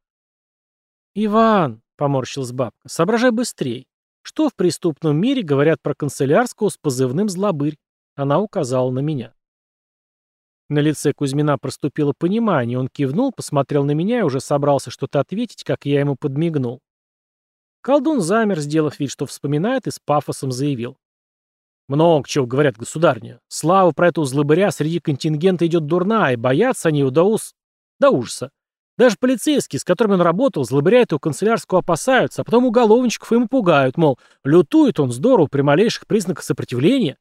«Иван», — поморщилась бабка, — «соображай быстрей. Что в преступном мире говорят про канцелярского с позывным «злобырь»? Она указала на меня. На лице Кузьмина проступило понимание, он кивнул, посмотрел на меня и уже собрался что-то ответить, как я ему подмигнул. Колдун замер, сделав вид, что вспоминает, и с пафосом заявил. Много чего говорят, государня. Слава про этого злобыря среди контингента идет дурная, и боятся они его до ус... до ужаса. Даже полицейские, с которыми он работал, злобыря этого канцелярского опасаются, а потом уголовничков ему пугают, мол, лютует он здорово при малейших признаках сопротивления.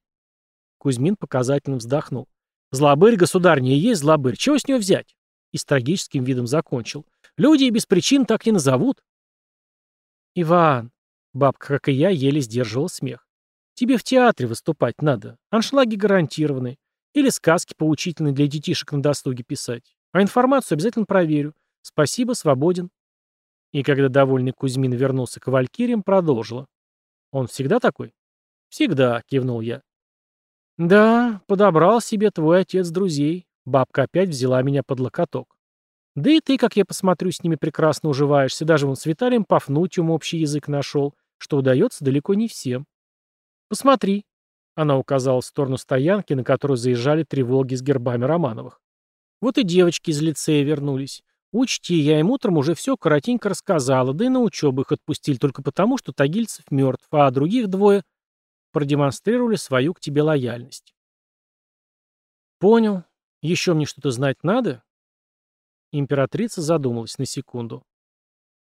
Кузьмин показательно вздохнул. Злобырь, государня, и есть злобырь. Чего с него взять? И с трагическим видом закончил. Люди и без причин так не назовут. Иван, бабка, как и я, еле сдерживал смех. Тебе в театре выступать надо. Аншлаги гарантированы. Или сказки поучительные для детишек на досуге писать. А информацию обязательно проверю. Спасибо, свободен. И когда довольный Кузьмин вернулся к Валькириям, продолжила. Он всегда такой? Всегда, кивнул я. «Да, подобрал себе твой отец друзей». Бабка опять взяла меня под локоток. «Да и ты, как я посмотрю, с ними прекрасно уживаешься. Даже вон с Виталием Пафнутием общий язык нашел, что удается далеко не всем. Посмотри». Она указала в сторону стоянки, на которую заезжали три «Волги» с гербами Романовых. «Вот и девочки из лицея вернулись. Учти, я им утром уже все коротенько рассказала, да и на учебу их отпустили только потому, что Тагильцев мертв, а других двое продемонстрировали свою к тебе лояльность. Понял. Еще мне что-то знать надо? Императрица задумалась на секунду.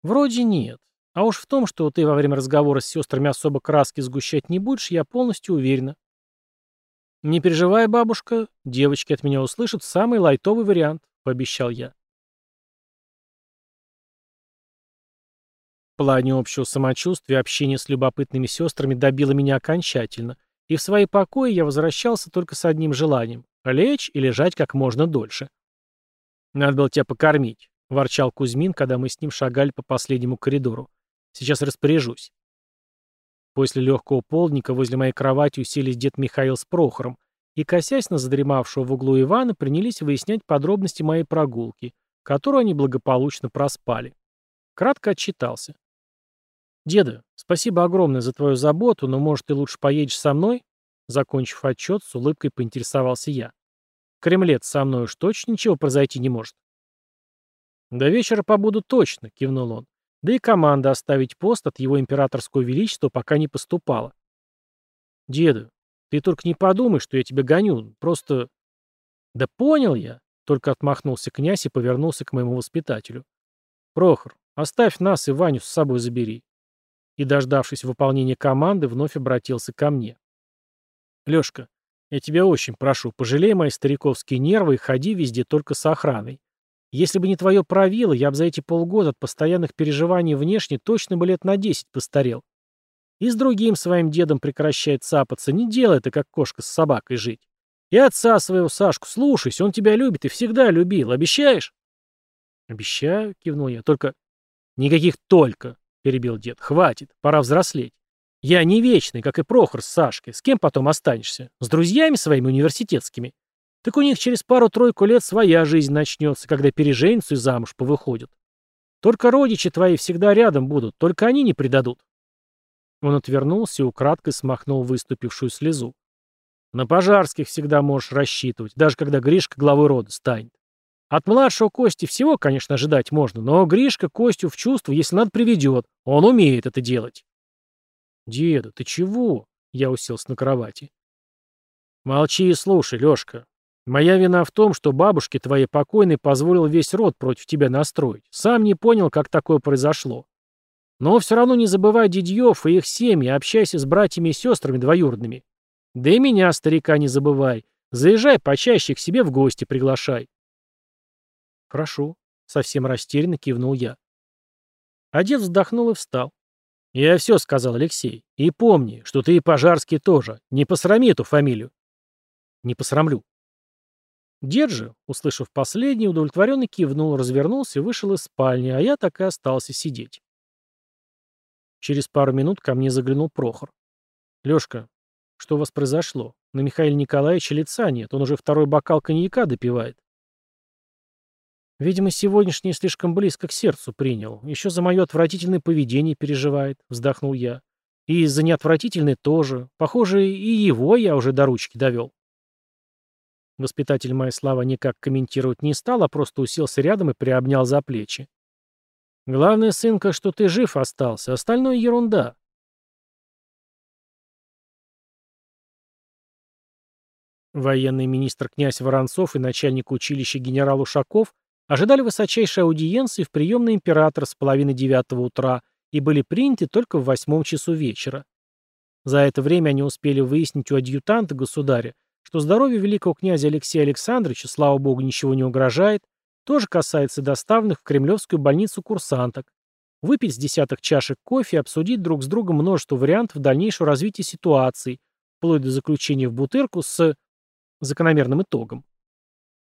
Вроде нет. А уж в том, что ты во время разговора с сестрами особо краски сгущать не будешь, я полностью уверена. Не переживай, бабушка, девочки от меня услышат самый лайтовый вариант, пообещал я. В плане общего самочувствия общение с любопытными сестрами добило меня окончательно, и в свои покои я возвращался только с одним желанием — лечь и лежать как можно дольше. «Надо было тебя покормить», — ворчал Кузьмин, когда мы с ним шагали по последнему коридору. «Сейчас распоряжусь». После легкого полдника возле моей кровати уселись дед Михаил с Прохором, и, косясь на задремавшего в углу Ивана, принялись выяснять подробности моей прогулки, которую они благополучно проспали. Кратко отчитался. «Деда, спасибо огромное за твою заботу, но, может, ты лучше поедешь со мной?» Закончив отчет, с улыбкой поинтересовался я. «Кремлец со мной уж точно ничего произойти не может». «До вечера побуду точно», — кивнул он. «Да и команда оставить пост от его императорского величества пока не поступала». «Деда, ты только не подумай, что я тебя гоню, просто...» «Да понял я», — только отмахнулся князь и повернулся к моему воспитателю. «Прохор, оставь нас и Ваню с собой забери и, дождавшись выполнения команды, вновь обратился ко мне. «Лёшка, я тебя очень прошу, пожалей мои стариковские нервы и ходи везде только с охраной. Если бы не твое правило, я бы за эти полгода от постоянных переживаний внешне точно бы лет на десять постарел. И с другим своим дедом прекращает цапаться, не делай это, как кошка с собакой жить. И отца своего, Сашку, слушайся, он тебя любит и всегда любил, обещаешь?» «Обещаю», — кивнул я, — «только...» «Никаких «только», — перебил дед. «Хватит, пора взрослеть. Я не вечный, как и Прохор с Сашкой. С кем потом останешься? С друзьями своими университетскими? Так у них через пару-тройку лет своя жизнь начнется, когда переженятся и замуж повыходят. Только родичи твои всегда рядом будут, только они не предадут». Он отвернулся и украдкой смахнул выступившую слезу. «На пожарских всегда можешь рассчитывать, даже когда Гришка главой рода станет. От младшего Кости всего, конечно, ожидать можно, но Гришка Костю в чувство, если надо, приведет. Он умеет это делать. «Деда, ты чего?» Я уселся на кровати. «Молчи и слушай, Лешка. Моя вина в том, что бабушке твоей покойной позволил весь род против тебя настроить. Сам не понял, как такое произошло. Но все равно не забывай дядьев и их семьи, общайся с братьями и сестрами двоюродными. Да и меня, старика, не забывай. Заезжай почаще к себе в гости приглашай. «Хорошо», — совсем растерянно кивнул я. Одет вздохнул и встал. «Я все сказал, Алексей. И помни, что ты и Пожарский тоже. Не посрами эту фамилию». «Не посрамлю». Дед же, услышав последний, удовлетворенно кивнул, развернулся и вышел из спальни, а я так и остался сидеть. Через пару минут ко мне заглянул Прохор. «Лешка, что у вас произошло? На Михаила Николаевича лица нет, он уже второй бокал коньяка допивает». Видимо, сегодняшнее слишком близко к сердцу принял. Еще за мое отвратительное поведение переживает, вздохнул я. И за неотвратительное тоже. Похоже, и его я уже до ручки довел. Воспитатель мои слова никак комментировать не стал, а просто уселся рядом и приобнял за плечи. «Главное, сынка, что ты жив остался, остальное ерунда». Военный министр князь Воронцов и начальник училища генерал Ушаков ожидали высочайшей аудиенции в приемной императора с половины девятого утра и были приняты только в восьмом часу вечера. За это время они успели выяснить у адъютанта государя, что здоровью великого князя Алексея Александровича, слава богу, ничего не угрожает, тоже касается доставленных в кремлевскую больницу курсанток, выпить с десяток чашек кофе и обсудить друг с другом множество вариантов дальнейшего развития ситуации, вплоть до заключения в бутырку с закономерным итогом.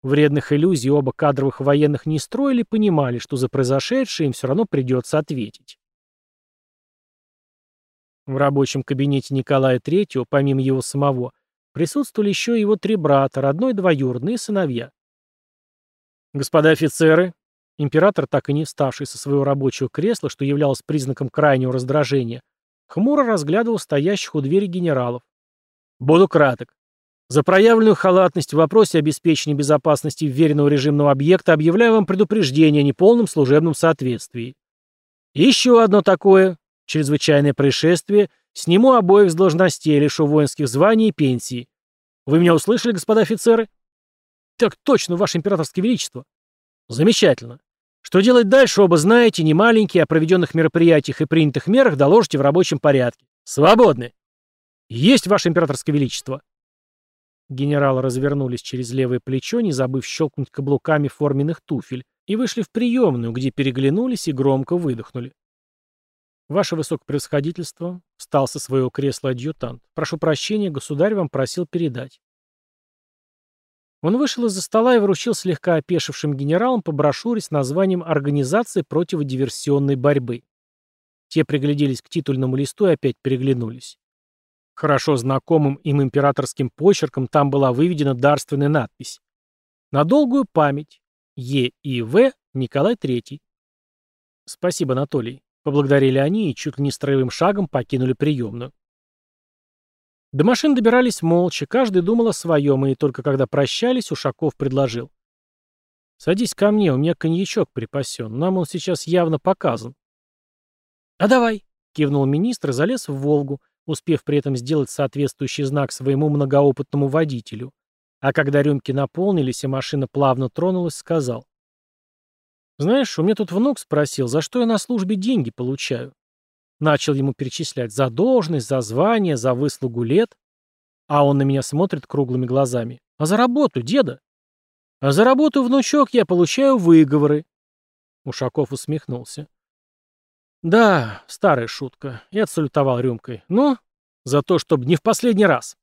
Вредных иллюзий оба кадровых военных не строили, понимали, что за произошедшее им все равно придется ответить. В рабочем кабинете Николая III, помимо его самого, Присутствовали еще его три брата, родной и двоюродные сыновья. «Господа офицеры!» Император, так и не вставший со своего рабочего кресла, что являлось признаком крайнего раздражения, хмуро разглядывал стоящих у двери генералов. «Буду краток. За проявленную халатность в вопросе обеспечения безопасности вверенного режимного объекта объявляю вам предупреждение о неполном служебном соответствии. еще одно такое, чрезвычайное происшествие – Сниму обоих с должностей, лишу воинских званий и пенсии. Вы меня услышали, господа офицеры? Так точно, ваше императорское величество. Замечательно. Что делать дальше, оба знаете, не маленькие, о проведенных мероприятиях и принятых мерах доложите в рабочем порядке. Свободны. Есть, ваше императорское величество. Генералы развернулись через левое плечо, не забыв щелкнуть каблуками форменных туфель, и вышли в приемную, где переглянулись и громко выдохнули. «Ваше высокопревосходительство», — встал со своего кресла адъютант. «Прошу прощения, государь вам просил передать». Он вышел из-за стола и вручил слегка опешившим генералам по брошюре с названием «Организации противодиверсионной борьбы». Те пригляделись к титульному листу и опять переглянулись. Хорошо знакомым им императорским почерком там была выведена дарственная надпись. «На долгую память. Е. и В. Николай III». «Спасибо, Анатолий. Поблагодарили они и чуть ли не строевым шагом покинули приемную. До машин добирались молча, каждый думал о своем, и только когда прощались, Ушаков предложил. «Садись ко мне, у меня коньячок припасен, нам он сейчас явно показан». «А давай», — кивнул министр и залез в «Волгу», успев при этом сделать соответствующий знак своему многоопытному водителю. А когда рюмки наполнились и машина плавно тронулась, сказал. «Знаешь, у меня тут внук спросил, за что я на службе деньги получаю?» Начал ему перечислять за должность, за звание, за выслугу лет. А он на меня смотрит круглыми глазами. «А за работу, деда?» «А за работу, внучок, я получаю выговоры». Ушаков усмехнулся. «Да, старая шутка». И отсалютовал рюмкой. «Ну, за то, чтобы не в последний раз».